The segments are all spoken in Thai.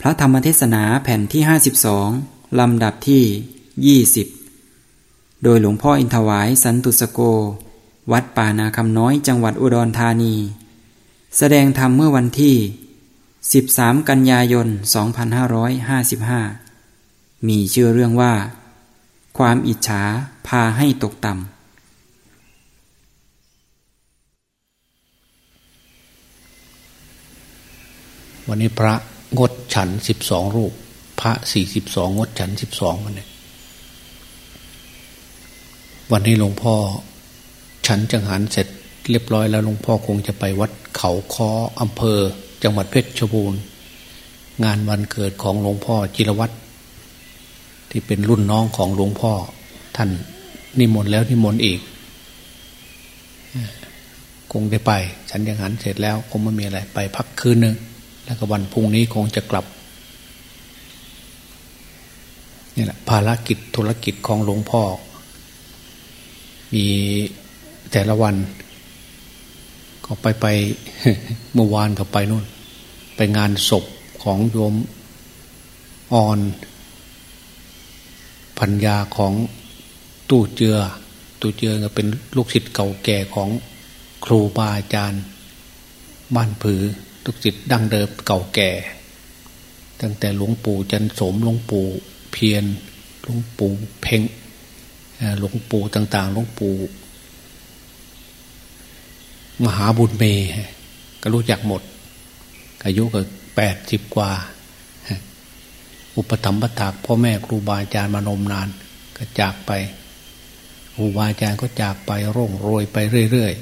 พระธรรมเทศนาแผ่นที่ 52 ลำดับที่ 20 โดยหลวงพ่ออินทวายสันตุสโก วัดป่านาคำน้อยจังหวัดอุดรธานี แสดงธรรมเมื่อวันที่ 13 กันยายน 2555 มีชื่อเรื่องว่า ความอิจฉาพาให้ตกต่ำวันนี้พระ งดฉันสิบสองรูป พระสี่สิบสองงดฉันสิบสองวันนี้วันนี้หลวงพ่อ ฉันจังหันเสร็จเรียบร้อยแล้วหลวงพ่อคงจะไปวัดเขาคออำเภอ จังหวัดเพชรบูรณ์ งานวันเกิดของหลวงพ่อจิรวัตรที่เป็นรุ่นน้องของหลวงพ่อ ท่านนิมนต์แล้วนิมนต์อีกคงได้ไป ฉันยังหันเสร็จแล้วคงไม่มีอะไรไปพักคืนหนึ่ง แล้วก็วันพรุ่งนี้คงจะกลับนี่แหละภารกิจธุรกิจของหลวงพ่อ มีแต่ละวัน ก็ไปไปเมื่อวานก็ไปนู่น ไปงานศพของโยมออนพัญญาของตู้เจือ ตู้เจือก็เป็นลูกศิษย์เก่าแก่ของครูบาอาจารย์ บ้านผือ ทุกจิตดั้งเดิมเก่าแก่ ตั้งแต่หลวงปู่จันสมหลวงปู่เพียรหลวงปู่เพ่งหลวงปู่ต่าง ๆ หลวงปู่มหาบุญเมย์ก็รู้จักหมด อายุก็แปดสิบกว่า อุปถัมภะถากพ่อแม่ครูบาอาจารย์มานมนาน ก็จากไปครูบาอาจารย์ก็จากไปร่งโรยไปเรื่อย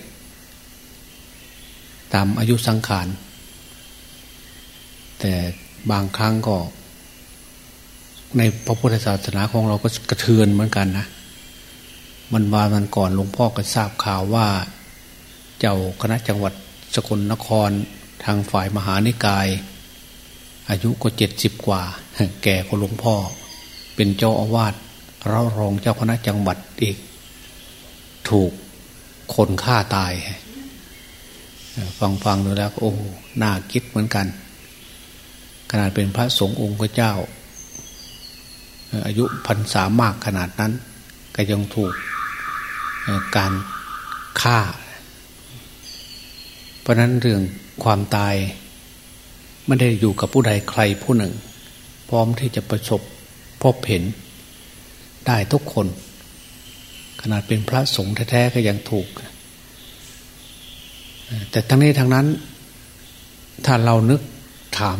ๆ ตามอายุสังขาร แต่บางครั้งก็ ในพระพุทธศาสนาของเราก็กระเทือนเหมือนกันนะ มันวามันก่อนหลวงพ่อก็ทราบข่าวว่า เจ้าคณะจังหวัดสกลนครทางฝ่ายมหานิกาย อายุก็เจ็ดสิบกว่า แก่กว่าหลวงพ่อ เป็นเจ้าอาวาสเรารองเจ้าคณะจังหวัดอีก ถูกคนฆ่าตาย ฟังฟังดูแล้วโอ้ น่าคิดเหมือนกัน ขนาดเป็นพระสงฆ์องค์เจ้า อายุพรรษามากขนาดนั้น ก็ยังถูกการฆ่า เพราะนั้นเรื่องความตายไม่ได้อยู่กับผู้ใดใครผู้หนึ่ง พร้อมที่จะประสบพบเห็นได้ทุกคน ขนาดเป็นพระสงฆ์แท้ๆก็ยังถูก แต่ทั้งนี้ทั้งนั้น ถ้าเรานึกถาม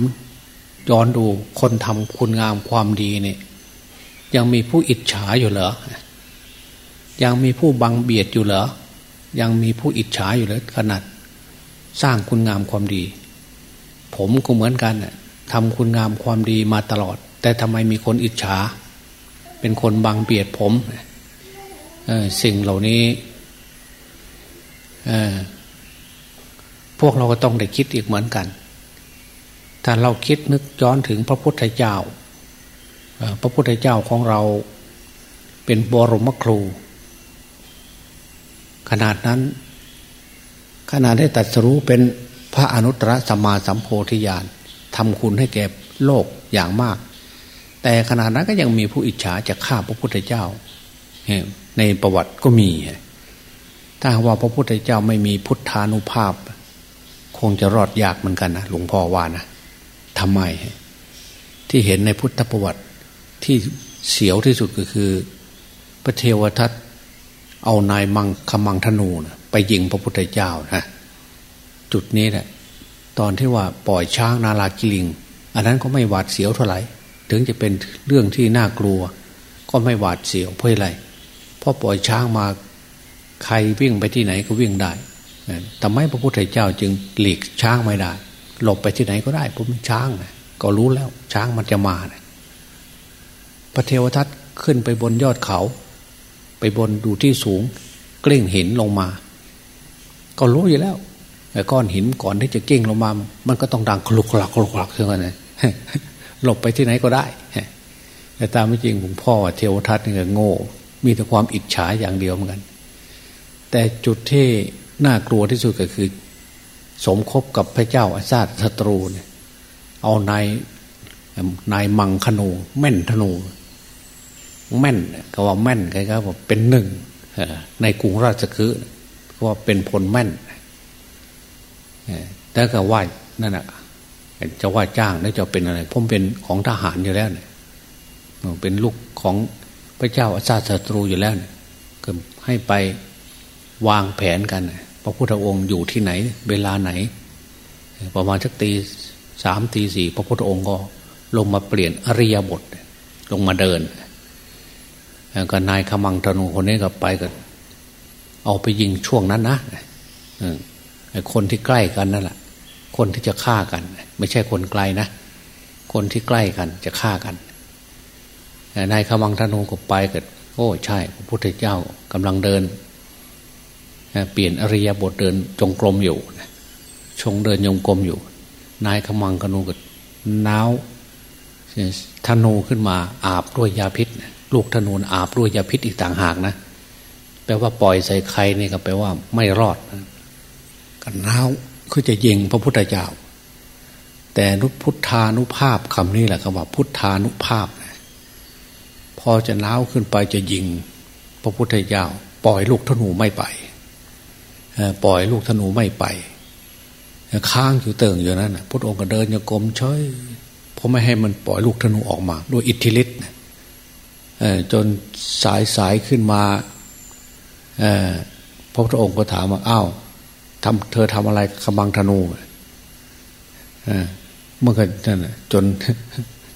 ย้อนดูคนทำคุณงามความดีเนี่ย ยังมีผู้อิจฉาอยู่เหรอ ยังมีผู้บังเบียดอยู่เหรอ ยังมีผู้อิจฉาอยู่เลยขนาดสร้างคุณงามความดี ผมก็เหมือนกันทำคุณงามความดีมาตลอด แต่ทำไมมีคนอิจฉา เป็นคนบังเบียดผมสิ่งเหล่านี้พวกเราก็ต้องได้คิดอีกเหมือนกัน ถ้าเราคิดนึกย้อนถึงพระพุทธเจ้า พระพุทธเจ้าของเราเป็นบรมครู ขนาดนั้น ขนาดได้ตัดสรู้เป็นพระอนุตตรสัมมาสัมโพธิญาณทำคุณให้แก่โลกอย่างมาก แต่ขนาดนั้นก็ยังมีผู้อิจฉาจะฆ่าพระพุทธเจ้า ในประวัติก็มี ถ้าว่าพระพุทธเจ้าไม่มีพุทธานุภาพ คงจะรอดยากเหมือนกันนะหลวงพ่อว่านะ ทำไม ที่เห็นในพุทธประวัติที่เสียวที่สุดก็คือ พระเทวทัตเอานายมังคมังธนูนะไปยิงพระพุทธเจ้านะจุดนี้แหละตอนที่ว่าปล่อยช้างนาลากิลิง อันนั้นก็ไม่หวาดเสียวเท่าไหร่ถึงจะเป็นเรื่องที่น่ากลัว ก็ไม่หวาดเสียวเพราะอะไรเพราะปล่อยช้างมาใครวิ่งไปที่ไหนก็วิ่งได้แต่ไม่พระพุทธเจ้าจึงหลีกช้างไม่ได้ หลบไปที่ไหนก็ได้ผมช้างนะก็รู้แล้ว ช้างมันจะมานะพระเทวทัตขึ้นไปบนยอดเขา ไปบนดูที่สูงเกลี้งหินลงมา ก็รู้อยู่แล้วแต่ก้อนหินก่อนที่จะเก้งลงมา มันก็ต้องดังคลุกคลักคลุกคลักเท่านั้นหลบไปที่ไหนก็ได้แต่ตามไม่จริงผมพ่อเทวทัตเนี่ก็โง่ มีแต่ความอิจฉาอย่างเดียวเหมือนกัน แต่จุดที่น่ากลัวที่สุดก็คือ สมคบกับพระเจ้าอาซาตศัตรูเนี่ยเอานายนายมังคนูแม่นธนู แม่นก็ว่าแม่นใครก็ว่าเป็นหนึ่งในกรุงราชคือว่าเป็นพลแม่นแต่ก็ว่านั่นแหะจะว่าจ้างแล้วจะเป็นอะไรผมเป็นของทหารอยู่แล้วเนี่ยเป็นลูกของพระเจ้าอาชาติศัตรูอยู่แล้วเนี่ยก็ให้ไปวางแผนกันพ ระพุทธองค์อยู่ที่ไหน เวลาไหน ประมาณสักตีสามตีสี่พระพุทธองค์ก็ลงมาเปลี่ยนอริยบท ลงมาเดินก็นายขมังธนูคนนี้ก็ไปกันเอาไปยิงช่วงนั้นนะคนที่ใกล้กันนั่นแหละคนที่จะฆ่ากัน ไม่ใช่คนไกลนะ คนที่ใกล้กันจะฆ่ากันนายขมังธนูก็ไปกันโอ้ใช่ พระพุทธเจ้ากำลังเดิน เปลี่ยนอริยบทเดินจงกรมอยู่ชงเดินยงกรมอยู่ นายขมังธนูก็น้าวธนูขึ้นมาอาบด้วยยาพิษ ลูกธนูอาบด้วยยาพิษอีกต่างหากนะแปลว่าปล่อยใส่ใครนี่ก็แปลว่าไม่รอดกันน้าวคือจะยิงพระพุทธเจ้า แต่นุพุทธานุภาพคำนี้แหละคำว่าพุทธานุภาพนะพอจะน้าวขึ้นไปจะยิง พระพุทธเจ้า ปล่อยลูกธนูไม่ไป ปล่อยลูกธนูไม่ไปค้างอยู่เติ่งอยู่นั้นพระองค์ก็เดินโยกรมเฉยเพราะไม่ให้มันปล่อยลูกธนูออกมาด้วยอิทธิฤทธิ์จนสายสายขึ้นมาพระพุทธองค์ก็ถามว่าอ้าวทำเธอทำอะไรขมังธนูเมื่อกันนั่นจน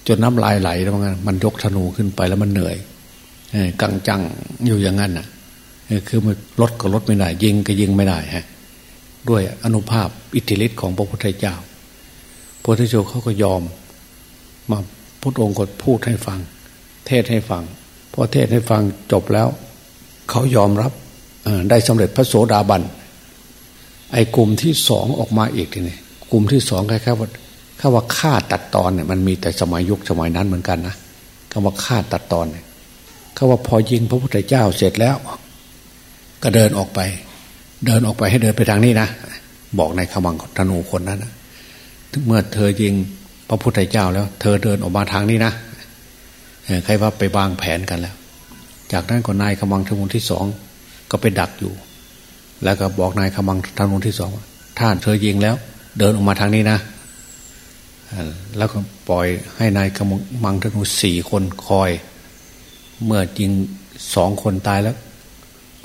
จนน้ำลายไหลแล้วมันมันยกธนูขึ้นไปแล้วมันเหนื่อยกังจังอยู่อย่างนั้นน่ะ คือมันลดก็ลดไม่ได้ ยิงก็ยิงไม่ได้ฮะด้วยอนุภาพอิทธิฤทธิ์ของพระพุทธเจ้าพระพุทธเจ้าเขาก็ยอม มาพุทธองค์ก็พูดให้ฟัง เทศให้ฟังพอเทศให้ฟังจบแล้ว เขายอมรับได้สำเร็จพระโสดาบันไอ้กลุ่มที่สองออกมาอีกทีนี่กลุ่มที่สองคล้ายๆว่าคำว่าฆ่าตัดตอนเนี่ยมันมีแต่สมัยยุคสมัยนั้นเหมือนกันนะคำว่าฆ่าตัดตอนเนี่ยคำว่าพอยิงพระพุทธเจ้าเสร็จแล้ว ก็เดินออกไป เดินออกไปให้เดินไปทางนี้นะ บอกในขมังธนูคนนั้นนะเมื่อเธอยิงพระพุทธเจ้าแล้ว เธอเดินออกมาทางนี้นะใครว่าไปวางแผนกันแล้ว จากนั้นก็นายขมังธนูที่สองก็ไปดักอยู่ แล้วก็บอกนายขมังธนูที่สองท่านเธอยิงแล้ว เดินออกมาทางนี้นะแล้วก็ปล่อยให้นายขมังธนูสี่คนคอย เมื่อยิงสองคนตายแล้ว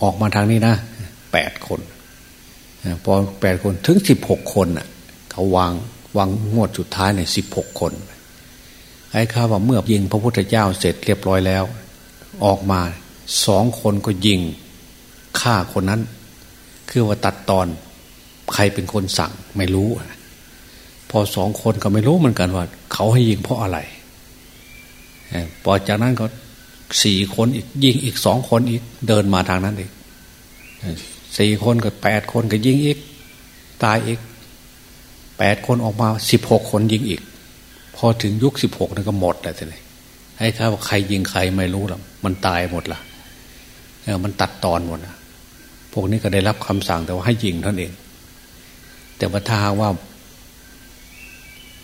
ออกมาทางนี้นะแปดคนพอแปดคนถึงสิบหกคนน่ะ เขาวางวางงวดสุดท้ายเนี่ยสิบหกคนไอ้ข้าว่าเมื่อยิงพระพุทธเจ้าเสร็จเรียบร้อยแล้ว ออกมาสองคนก็ยิงฆ่าคนนั้น คือว่าตัดตอนใครเป็นคนสั่งไม่รู้ พอสองคนก็ไม่รู้เหมือนกันว่า เขาให้ยิงเพราะอะไรพอจากนั้นก็ สี่คนอีกยิงอีกสองคนอีกเดินมาทางนั้นอีกสี่คนกับแปดคนก็ยิงอีก ตายอีกแปดคนออกมาสิบหกคนยิงอีก พอถึงยุคสิบหกนั่นก็หมดแล้วทีนี้ให้ข้าว่าใครยิงใครไม่รู้หรอกมันตายหมดละมันตัดตอนหมดละพวกนี้ก็ได้รับคำสั่งแต่ว่าให้ยิงท่านเอง แต่ว่าถ้าว่า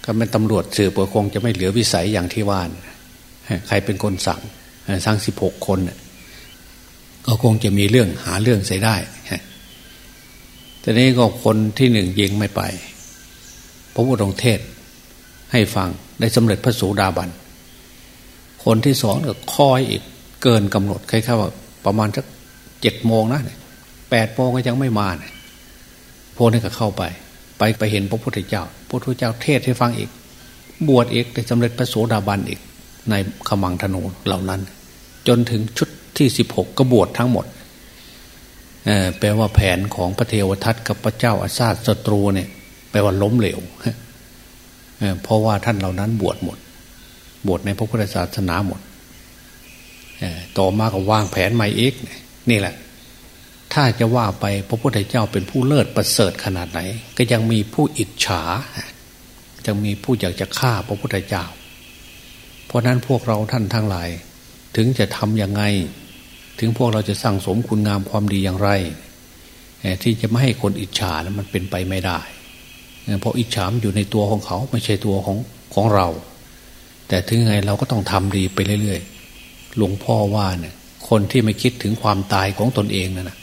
ก็เป็นตำรวจสืบคงจะไม่เหลือวิสัยอย่างที่ว่านใครเป็นคนสั่ง สั่งสิบหกคน ก็คงจะมีเรื่องหาเรื่องใส่ได้แต่นี้ก็คนที่หนึ่งยิงไม่ไป พระพุทธองค์เทศให้ฟังได้สำเร็จพระสูดาบัน คนที่สองก็คอยอีกเกินกำหนดใครๆว่า ประมาณสักเจ็ดโมงนะแปดโมงก็ยังไม่มาเนี่ยพวกนี้ก็เข้าไป ไปไปเห็นพระพุทธเจ้า พระพุทธเจ้าเทศให้ฟังอีก บวชอีกได้สำเร็จพระโสดาบันอีก ในขมังธนูเหล่านั้น จนถึงชุดที่สิบหกกบวชทั้งหมดแปลว่าแผนของพระเทวทัตกับพระเจ้าอาซาสศัตรูเนี่ยแปลว่าล้มเหลวเพราะว่าท่านเหล่านั้นบวชหมด บวชในพระพุทธศาสนาหมดต่อมาก็วางแผนใหม่อีกนี่แหละ ถ้าจะว่าไปพระพุทธเจ้าเป็นผู้เลิศประเสริฐขนาดไหน ก็ยังมีผู้อิจฉายังมีผู้อยากจะฆ่าพระพุทธเจ้า เพราะนั้นพวกเราท่านทั้งหลาย ถึงจะทำยังไง ถึงพวกเราจะสร้างสมคุณงามความดีอย่างไร ที่จะไม่ให้คนอิจฉานะมันเป็นไปไม่ได้ เพราะอิจฉามอยู่ในตัวของเขาไม่ใช่ตัวของของเรา แต่ถึงไงเราก็ต้องทำดีไปเรื่อยๆหลวงพ่อว่าเนี่ยคนที่ไม่คิดถึงความตายของตนเองนะ่ะ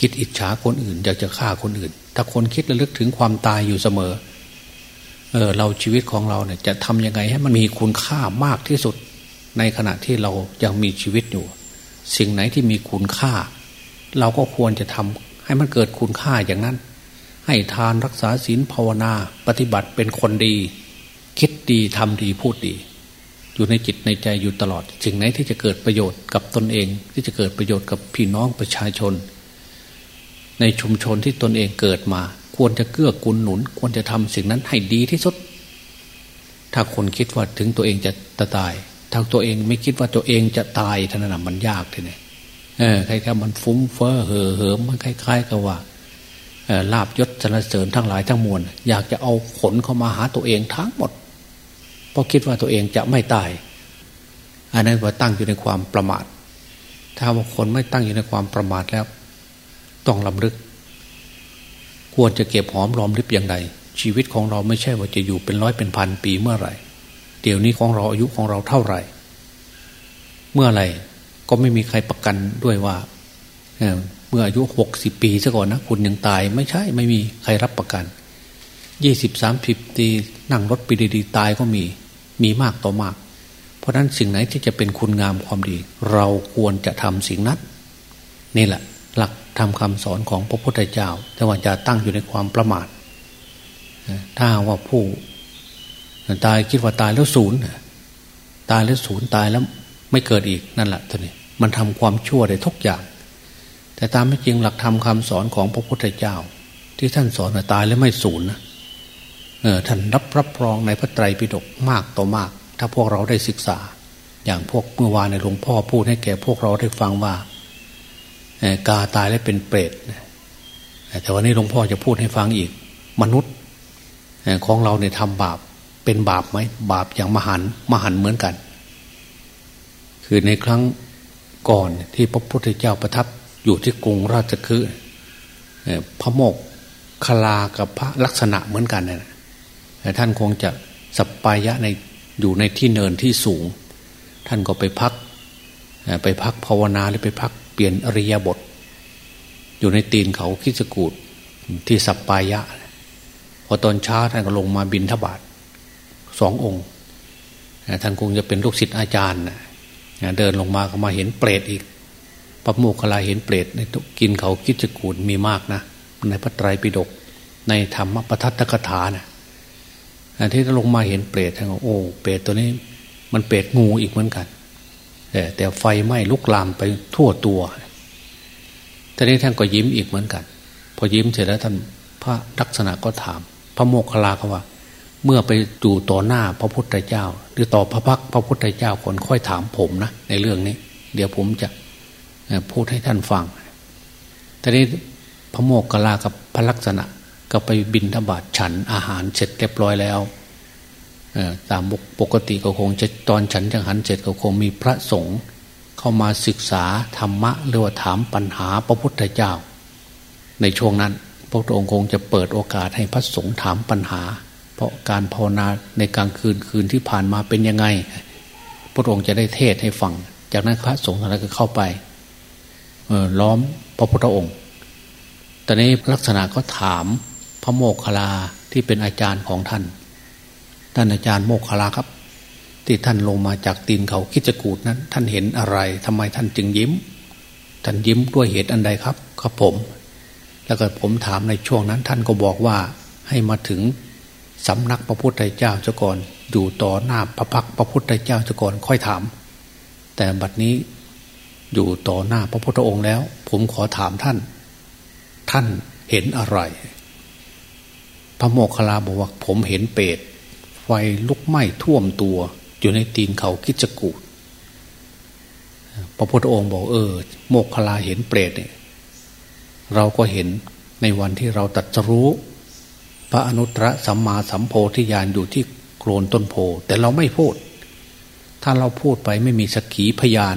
คิดอิจฉาคนอื่นอยากจะฆ่าคนอื่น ถ้าคนคิดระลึกถึงความตายอยู่เสมอ เออเราชีวิตของเราเนี่ยจะทำยังไงให้มันมีคุณค่ามากที่สุด ในขณะที่เรายังมีชีวิตอยู่ สิ่งไหนที่มีคุณค่า เราก็ควรจะทำให้มันเกิดคุณค่าอย่างนั้น ให้ทานรักษาศีลภาวนา ปฏิบัติเป็นคนดี คิดดีทำดีพูดดี อยู่ในจิตในใจอยู่ตลอด สิ่งไหนที่จะเกิดประโยชน์กับตนเอง ที่จะเกิดประโยชน์กับพี่น้องประชาชน ในชุมชนที่ตนเองเกิดมา ควรจะเกื้อกูลหนุน ควรจะทำสิ่งนั้นให้ดีที่สุดถ้าคนคิดว่าถึงตัวเองจะตาย ถ้าตัวเองไม่คิดว่าตัวเองจะตายท่านนั้นมันยากทีนี้เออใครๆมันฟุ้งเฟ้อเห่อเหิมมันคล้าย ๆ กับว่าลาบยศสรรเสริญทั้งหลายทั้งมวลอยากจะเอาขนเข้ามาหาตัวเองทั้งหมด เพราะคิดว่าตัวเองจะไม่ตาย อันนั้นว่าตั้งอยู่ในความประมาท ถ้าว่าคนไม่ตั้งอยู่ในความประมาทแล้ว ต้องลำลึก ควรจะเก็บหอมรอมริบอย่างไรชีวิตของเราไม่ใช่ว่าจะอยู่เป็นร้อยเป็นพันปีเมื่อไหร่ เดี๋ยวนี้ของเราอายุของเราเท่าไหร่ เมื่อไรก็ไม่มีใครประกันด้วยว่าเมื่ออายุหกสิบปีซะก่อนนะคุณยังตายไม่ใช่ไม่มีใครรับประกันยี่สิบสามสิบปีนั่งรถปีดีๆตายก็มีมีมากต่อมาก เพราะนั้นสิ่งไหนที่จะเป็นคุณงามความดี เราควรจะทำสิ่งนั้นนี่แหละ หลักทำคำสอนของพระพุทธเจ้า แต่ว่าจะตั้งอยู่ในความประมาทถ้าว่าผู้ ตายคิดว่าตายแล้วศูนย์ตายแล้วศูนย์ตายแล้วไม่เกิดอีกนั่นแหละท่านี้มันทำความชั่วได้ทุกอย่าง แต่ตามไม่จริงหลักธรรมคาสอนของพระพุทธเจ้า ที่ท่านสอนตายแล้วไม่ศูนย์นะเออท่านรับรับรองในพระไตรปิฎกมากต่อมาก ถ้าพวกเราได้ศึกษา อย่างพวกเมื่อวานในหลวงพ่อพูดให้แก่พวกเราได้ฟังว่ากาตายแล้วเป็นเปรตแต่วันนี้หลวงพ่อจะพูดให้ฟังอีก มนุษย์ของเราเนี่ยทำบาป เป็นบาปไหมบาปอย่างมหันมหันเหมือนกัน คือในครั้งก่อนที่พระพุทธเจ้าประทับอยู่ที่กรุงราชคือพระโมกคลากับพระลักษณะเหมือนกันนะท่านคงจะสัปปายะในอยู่ในที่เนินที่สูง ท่านก็ไปพัก ไปพักภาวนาหรือไปพักเปลี่ยนอริยบท อยู่ในตีนเขาคิสกูดที่สัปปายะ พอตอนเช้าท่านก็ลงมาบินทบาท สององค์ท่านคงจะเป็นลูกศิษย์อาจารย์เดินลงมาก็มาเห็นเปรตอีกพระโมกขลาเห็นเปรตในกินเขาคิดกูดมีมากนะ ในพระไตรปิฎกในธรรมปทัตถกถานะที่ลงมาเห็นเปรตท่านก็โอ้เปรตตัวนี้ มันเปรตงูอีกเหมือนกันแต่ไฟไหม้ลุกลามไปทั่วตัวทีนี้ท่านก็ยิ้มอีกเหมือนกัน พอยิ้มเสร็จแล้วท่านพระลักษณะก็ถาม พระโมคคัลลาเขาว่า เมื่อไปดูต่อหน้าพระพุทธเจ้า หรือต่อพระพักพระพุทธเจ้าคนค่อยถามผมนะในเรื่องนี้ เดี๋ยวผมจะพูดให้ท่านฟังทีนี้พระโมกขลากับพระลักษณะ ก็ไปบินธบาตฉันอาหารเสร็จเรียบร้อยแล้วตามปกติก็คงจะตอนฉันจังหันเสร็จก็คงมีพระสงฆ์เข้ามาศึกษาธรรมะหรือว่าถามปัญหาพระพุทธเจ้า ในช่วงนั้น พระองค์คงจะเปิดโอกาสให้พระสงฆ์ถามปัญหา เพราะการภาวนาในกลางคืนคืนที่ผ่านมาเป็นยังไง พระองค์จะได้เทศให้ฟัง จากนั้นพระสงฆ์อะไรก็เข้าไปล้อมพระพุทธองค์ตอนนี้ลักษณะก็ถามพระโมกขลาที่เป็นอาจารย์ของท่าน ท่านอาจารย์โมกขลาครับ ที่ท่านลงมาจากตีนเขาคิจกูดนั้น ท่านเห็นอะไรทำไมท่านจึงยิ้ม ท่านยิ้มด้วยเหตุอันใดครับครับผม แล้วก็ผมถามในช่วงนั้น ท่านก็บอกว่าให้มาถึง สำนักพระพุทธเจ้าเจ้าก่อน อยู่ต่อหน้าพระพักพระพุทธเจ้าเจ้าก่อนค่อยถาม แต่บัดนี้อยู่ต่อหน้าพระพุทธองค์แล้ว ผมขอถามท่าน ท่านเห็นอะไร พระโมคคัลลาบอกว่าผมเห็นเปรตไฟลุกไหม้ท่วมตัว อยู่ในตีนเขาคิจกูดพระพุทธองค์บอกเออ โมกขลาเห็นเปรตเนี่ยเราก็เห็นในวันที่เราตัดรู้ พระอนุตตรสัมมาสัมโพธิญาณอยู่ที่โคลนต้นโพ แต่เราไม่พูด ถ้าเราพูดไปไม่มีสักขีพยาน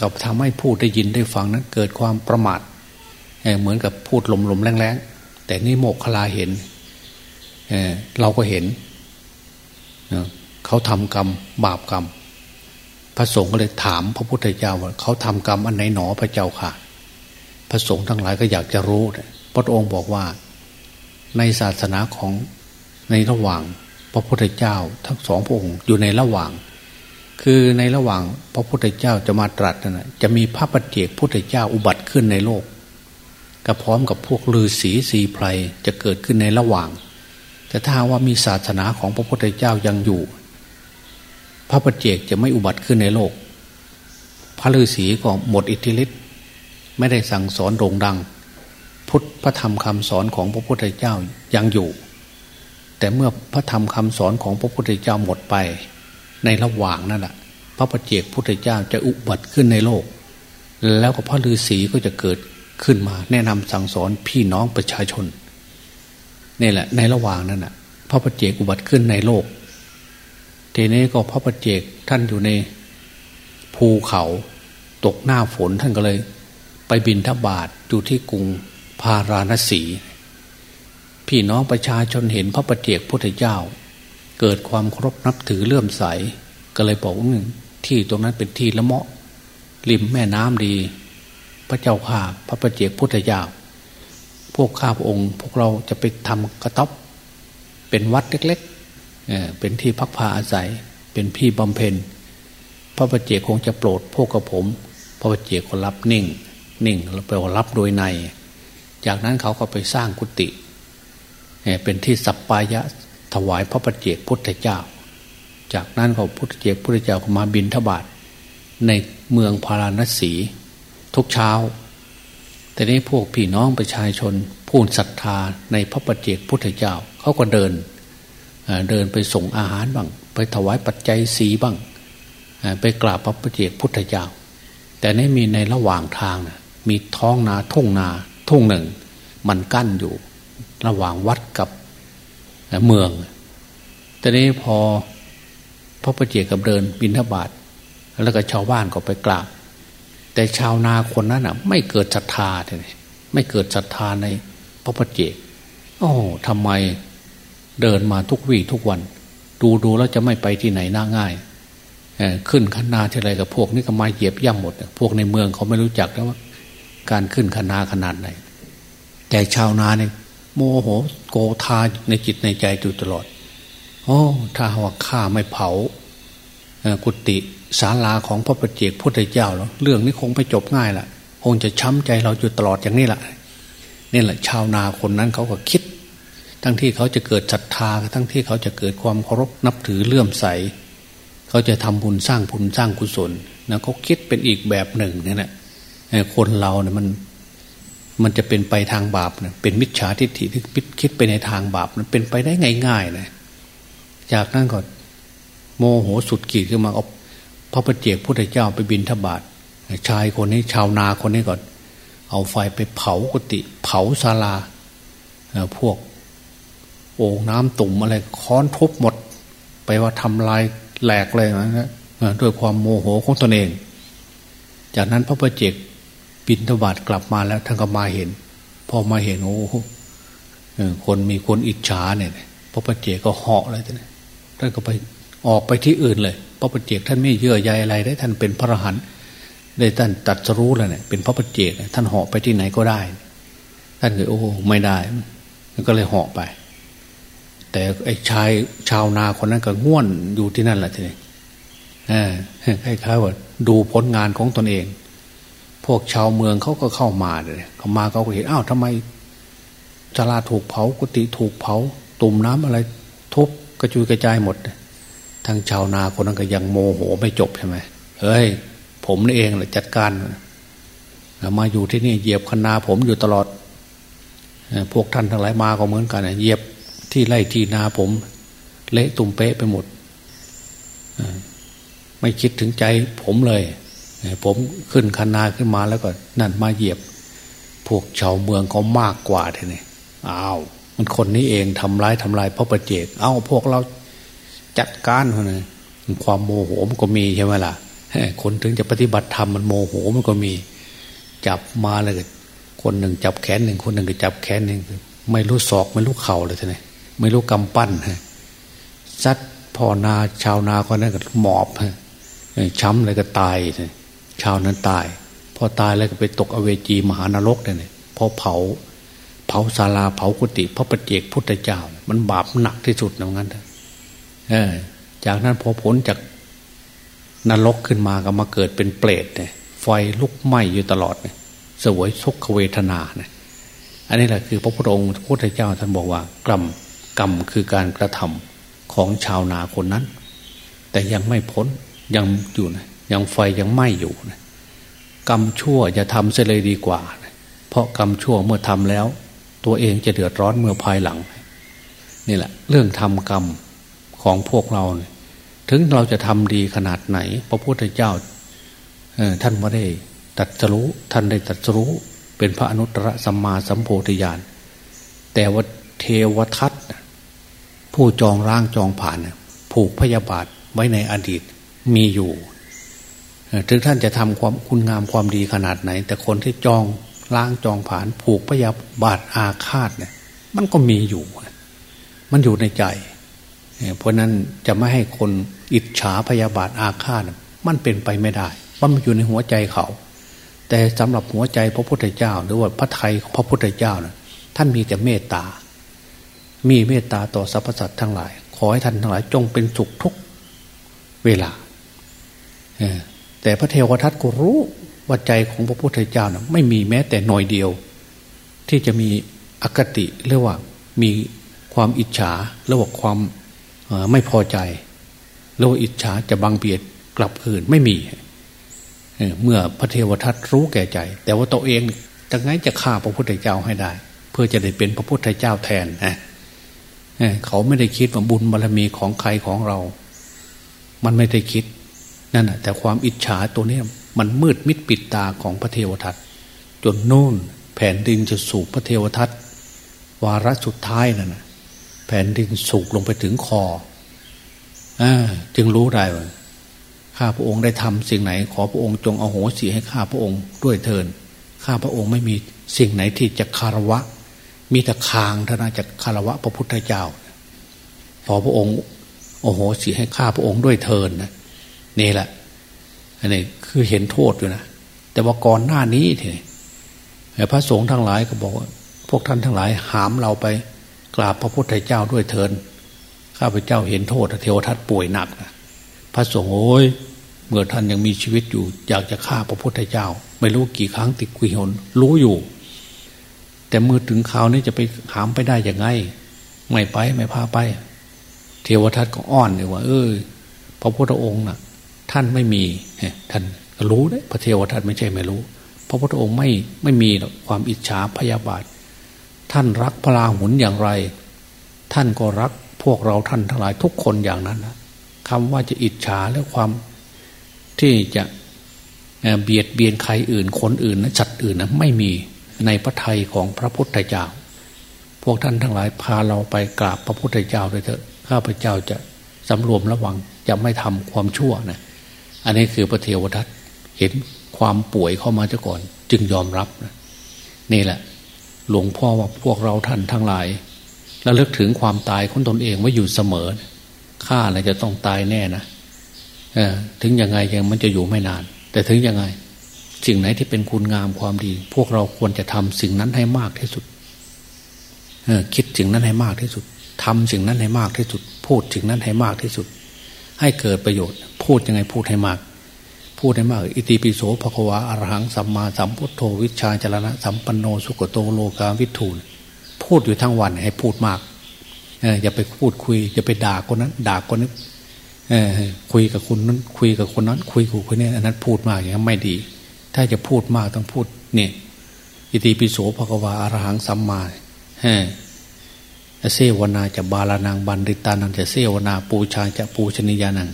กับทำให้พูดได้ยินได้ฟังนั้น เกิดความประมาทเหมือนกับพูดลมๆแรงๆแต่นี่โมกขลาเห็นเเราก็เห็นเขาทำกรรมบาปกรรม พระสงฆ์ก็เลยถามพระพุทธเจ้าว่าเขาทำกรรมอันไหนหนอพระเจ้าค่ะ พระสงฆ์ทั้งหลายก็อยากจะรู้พระองค์บอกว่า ในศาสนาของในระหว่างพระพุทธเจ้าทั้งสองพระองค์อยู่ในระหว่าง คือในระหว่างพระพุทธเจ้าจะมาตรัสนะจะมีพระปัจเจกพุทธเจ้าอุบัติขึ้นในโลกก็พร้อมกับพวกลือศีสีไพรจะเกิดขึ้นในระหว่าง แต่ถ้าว่ามีศาสนาของพระพุทธเจ้ายังอยู่ พระปัจเจกจะไม่อุบัติขึ้นในโลก พระฤาษีก็หมดอิทธิฤทธิ์ไม่ได้สั่งสอนโด่งดัง พุทธพระธรรมคำสอนของพระพุทธเจ้ายังอยู่ แต่เมื่อพระธรรมคำสอนของพระพุทธเจ้าหมดไป ในระหว่างนั่นแหละพระปเจกพุทธเจ้าจะอุบัติขึ้นในโลก แล้วก็พระฤาษีก็จะเกิดขึ้นมา แนะนำสั่งสอนพี่น้องประชาชนนี่แหละ ในระหว่างนั้นน่ะ พระปเจกอุบัติขึ้นในโลกทีนี้ก็พระปเจกท่านอยู่ในภูเขาตกหน้าฝนท่านก็เลย ไปบินทบาทอยู่ที่กรุง พาราณสี พี่น้องประชาชนเห็นพระปเจกพุทธเจ้า เกิดความเคารพนับถือเลื่อมใส ก็เลยบอกว่าที่ตรงนั้นเป็นที่ละเมาะริมแม่น้ำดี พระเจ้าข่าพระประเจกพุทธเจ้า พวกข้าพองค์ พวกเราจะไปทำกระต๊อบเป็นวัดเล็กๆเเป็นที่พักพาอาศัย เป็นพี่บำเพ็ญ พระประเจกคงจะโปรดพวกกับผม พระประเจกก็รับนิ่ง นิ่งแล้วไปรับโดยใน จากนั้นเขาก็ไปสร้างกุฏิเป็นที่สัปปายะถวายพระประเจกพุทธเจ้า จากนั้นเขาพุทธเจกพุทธเจ้าก็มาบินทบาทในเมืองพาราณสี ทุกเช้า แต่นี้พวกพี่น้องประชาชนผู้ศรัทธาในพระปฏิเจกพุทธเจ้าเขาก็เดินเดินไปส่งอาหารบ้าง ไปถวายปัจจัยสีบ้าง ไปกราบพระปฏิเจกพุทธเจ้า แต่นี่มีในระหว่างทางมีท้องนาทุ่งนา ทุ่งหนึ่ง มันกั้นอยู่ ระหว่างวัดกับเมืองแต่นี้พอพระปฏิเจกับเดินบินทบาทแล้วก็ชาวบ้านก็ไปกราบแต่ชาวนาคนนั้นอะ ไม่เกิดศรัทธาเลยไม่เกิดศรัทธาในพระพุทธเจ้าโอ้ทำไมเดินมาทุกวี่ทุกวัน ดูดูแล้วจะไม่ไปที่ไหนน่าง่ายขึ้นคันนาที่ไรกับพวกนี้ก็มาเหยียบย่ำหมด พวกในเมืองเขาไม่รู้จักแล้วว่า การขึ้นคนาขนาดไหนแต่ชาวนาเนี่ยโมโหโกธาในจิตในใจอยู่ตลอดโอ้ถ้าว่าข้าไม่เผากุฏิศาลาของพระปเจกพุทธเจ้าแล้วเรื่องนี้คงไปจบง่ายละคงจะช้ำใจเราอยู่ตลอดอย่างนี้แหละนี่แหละ ชาวนาคนนั้นเขาก็คิด ทั้งที่เขาจะเกิดศรัทธาทั้งที่เขาจะเกิดความเคารพนับถือเลื่อมใส เขาจะทำบุญสร้างบุญสร้างกุศลนะเขาคิดเป็นอีกแบบหนึ่งนี่แหละ คนเราเนี่ยมันมันจะเป็นไปทางบาปเนี่ยเป็นมิจฉาทิฏฐิที่คิดไปในทางบาปมันเป็นไปได้ง่ายๆนะจากนั้นก็โมโหสุดขีดขึ้นมาเอาพระปฏิเจกพุทธเจ้าไปบินทบาทชายคนนี้ชาวนาคนนี้ก่อนเอาไฟไปเผากุฏิเผาศาลาพวก โอ่งน้ำตุ่มอะไรค้อนทุบหมด ไปว่าทำลายแหลกเลยนะด้วยความโมโหของตนเอง จากนั้นพระปฏิเจก บินทบาทกลับมาแล้วท่านก็มาเห็น พอมาเห็นโอ้คนมีคนอิจฉาเนี่ยพระปเจกก็เหาะเลยท่านท่านก็ไปออกไปที่อื่นเลย พระปเจกท่านไม่เยื่อใยอะไรได้ท่านเป็นพระรหันต์ได้ท่านตัดสรู้แล้วเนี่ยเป็นพระปเจกท่านเหาะไปที่ไหนก็ได้ ท่านเลยโอ้ไม่ได้ก็เลยเหาะไป แต่ไอ้ชายชาวนาคนนั้นก็ง่วนอยู่ที่นั่นแหละทีนี้คล้ายๆว่าดูผลงานของตนเอง พวกชาวเมืองเขาก็เข้ามาเลยเขามาเขาก็เห็นอ้าวทำไมจลาถูกเผากุฏิถูกเผา ตุ่มน้ำอะไรทุบกระจุยกระจายหมดทั้งชาวนาคนนั้นก็ยังโมโหไม่จบใช่ไหมเฮ้ย ผมนี่เองแหละจัดการมาอยู่ที่นี่เหยียบคนาผมอยู่ตลอดพวกท่านทั้งหลายมาก็เหมือนกันเหยียบที่ไร่ที่นาผม เละตุ่มเป๊ะไปหมดไม่คิดถึงใจผมเลย ผมขึ้นคนาขึ้นมาแล้วก็นั่นมาเหยียบ พวกชาวเมืองเขามากกว่าทีนี้อ้าวมันคนนี้เองทำร้ายทำลายพระประเจก เอ้าพวกเราจัดการคนนึงความโมโหมันก็มีใช่ไหมล่ะคนถึงจะปฏิบัติธรรมมันโมโหมันก็มี จับมาเลยคนหนึ่งจับแขนหนึ่งคนหนึ่งก็จับแขนหนึ่งไม่รู้ศอกไม่รู้เข่าเลยท่านไม่รู้กำปั้นฮะซัดพ่อนาชาวนาคนนั้นก็หมอบฮะช้ำเลยก็ตาย ชาวนั้นตาย พอตายแล้วก็ไปตกอเวจีมหานรกเนี่ยพอเผา เผาศาลาเผากุฏิพระประเจกพุทธเจ้า มันบาปหนักที่สุดอย่างนั้นเออ จากนั้นพอพ้นจากนรกขึ้นมาก็มาเกิดเป็นเปรตเนี่ยไฟลุกไหม้อยู่ตลอดเนี่ยสวยทุกขเวทนาเนี่ยอันนี้แหละคือพระพุทธองค์พระพุทธเจ้าท่านบอกว่ากรรมกรรมคือการกระทำของชาวนาคนนั้น แต่ยังไม่พ้นยังอยู่นะ ยังไฟยังไหม้อยู่นะกรรมชั่วจะทำเสียเลยดีกว่าเพราะกรรมชั่วเมื่อทำแล้ว ตัวเองจะเดือดร้อนเมื่อภายหลัง นี่แหละ เรื่องทำกรรมของพวกเราถึงเราจะทำดีขนาดไหน พระพุทธเจ้าท่านไม่ได้ตัดสู้ท่านได้ตัดสู้เป็นพระอนุตตรสัมมาสัมโพธิญาณแต่ว่าเทวทัตผู้จองร่างจองผ่านผูกพยาบาทไว้ในอดีตมีอยู่ ถึงท่านจะทำความคุณงามความดีขนาดไหน แต่คนที่จองล้างจองผานผูกพยาบาทอาฆาตเนี่ย มันก็มีอยู่ มันอยู่ในใจ เพราะนั้นจะไม่ให้คนอิจฉาพยาบาทอาฆาตมันเป็นไปไม่ได้เพรามันอยู่ในหัวใจเขา แต่สำหรับหัวใจพระพุทธเจ้า หรือว่าพระไทยพระพุทธเจ้านะท่านมีแต่เมตตา มีเมตตาต่อสรรพสัตว์ทั้งหลาย ขอให้ท่านทั้งหลายจงเป็นสุขทุกเวลา แต่พระเทวทัตก็รู้ว่าใจของพระพุทธเจ้านะไม่มีแม้แต่หน่อยเดียว ที่จะมีอคติเรียกว่ามีความอิจฉาเรียกว่าความไม่พอใจเรียกว่าอิจฉาจะบังเบียดกลับคืนไม่มีเมื่อพระเทวทัตรู้แก่ใจ แต่ว่าตัวเองจะไงจะฆ่าพระพุทธเจ้าให้ได้ เพื่อจะได้เป็นพระพุทธเจ้าแทนนะเขาไม่ได้คิดว่าบุญบารรมีของใครของเรา มันไม่ได้คิด นั่นแหะแต่ความอิจฉาตัวนี้มันมืดมิดปิดตาของพระเทวทัตจนโน่นแผ่นดินจะสูบพระเทวทัตวาระสุดท้ายนั่นนะแผ่นดินสูบลงไปถึงคออจึงรู้ได้ว่าข้าพระองค์ได้ทำสิ่งไหน ขอพระองค์จงเอาโหสิให้ข้าพระองค์ด้วยเทินข้าพระองค์ไม่มีสิ่งไหนที่จะคารวะ มีแต่คางเท่านั้นจะคารวะพระพุทธเจ้า ขอพระองค์โอ้โหสิให้ข้าพระองค์ด้วยเทินนะ นี่แหละ อันนี้คือเห็นโทษอยู่นะแต่ว่าก่อนหน้านี้ทีพระสงฆ์ทั้งหลายก็บอกว่า พวกท่านทั้งหลายหามเราไปกราบพระพุทธเจ้าด้วยเทินข้าพเจ้าเห็นโทษเทวทัตป่วยหนักนะพระสงฆ์โอ้ยเมื่อท่านยังมีชีวิตอยู่ อยากจะฆ่าพระพุทธเจ้า ไม่รู้กี่ครั้งติดกุยหนรู้อยู่ แต่เมื่อถึงคราวนี้จะไปหามไปได้ยังไง ไม่ไปไม่พาไป เทวทัตก็อ้อนเลยว่า เออพระพุทธองค์นะ่ะ ท่านไม่มีท่านรู้ได้พระเทวทัตไม่ใช่ไม่รู้ พระพุทธองค์ไม่ไม่มีความอิจฉาพยาบาท ท่านรักพระราหุนอย่างไร ท่านก็รักพวกเราท่านทั้งหลายทุกคนอย่างนั้นนะคำว่าจะอิจฉาและความที่จะเบียดเบียนใครอื่นคนอื่นนะจัดอื่นนะไม่มีในพระทัยของพระพุทธเจ้า พวกท่านทั้งหลายพาเราไปกราบพระพุทธเจ้าด้วยเถอะข้าพเจ้าจะสำรวมระวังจะไม่ทำความชั่วนะ อันนี้คือพระเทวทัตเห็นความป่วยเข้ามาจะก่อน จึงยอมรับนะนี่แหละ หลวงพ่อว่าพวกเราท่านทั้งหลายระลึกถึงความตายของตนเองไว้อยู่เสมอข้าอะไรจะต้องตายแน่นะถึงยังไงยังมันจะอยู่ไม่นาน แต่ถึงยังไงสิ่งไหนที่เป็นคุณงามความดี พวกเราควรจะทำสิ่งนั้นให้มากที่สุดคิดสิ่งนั้นให้มากที่สุดทำสิ่งนั้นให้มากที่สุด พูดสิ่งนั้นให้มากที่สุด ให้เกิดประโยชน์ พูดยังไงพูดให้มาก พูดให้มาก อิติปิโสภควาอรหังสัมมาสัมพุทโธวิชาจรณะสัมปันโนสุกโตโลกาวิทูลพูดอยู่ทั้งวันให้พูดมากอย่าไปพูดคุยอย่าไปด่าคนนั้น ด่าคนนี้คุยกับคนนั้น คุยกับคนนั้น คุยกับคนนี้อันนั้นพูดมากอย่างนั้นไม่ดี ถ้าจะพูดมากต้องพูดเนี่ยอิติปิโสภควาอรหังสัมมา เสวนาจะบาลานางบันดิตานังจะเสวนาปูชาจะปูชนียานัง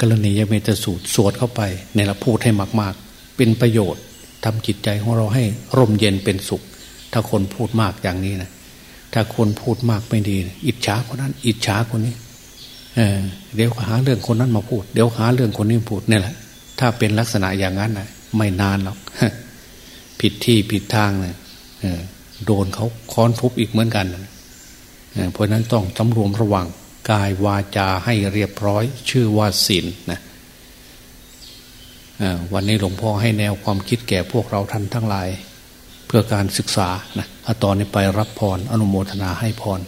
กรณียเมตสูตรสวดเข้าไปในละพูดให้มาก ๆ เป็นประโยชน์ทำจิตใจของเราให้ร่มเย็นเป็นสุข ถ้าคนพูดมากอย่างนี้นะถ้าคนพูดมากไม่ดีอิจฉาคนนั้น อิจฉาคนนี้เเดี๋ยวหาเรื่องคนนั้นมาพูด เดี๋ยวหาเรื่องคนนี้พูดเนี่ยแหละ ถ้าเป็นลักษณะอย่างนั้นนะไม่นานหรอกผิดที่ผิดทางเลยโดนเขาค้อนทุบอีกเหมือนกัน เพราะนั้นต้องสำรวมระวังกายวาจาให้เรียบร้อย ชื่อว่าศีลนะวันนี้หลวงพ่อให้แนวความคิดแก่พวกเราท่านทั้งหลาย เพื่อการศึกษานะตอนนี้ไปรับพรออนุโมทนาให้พร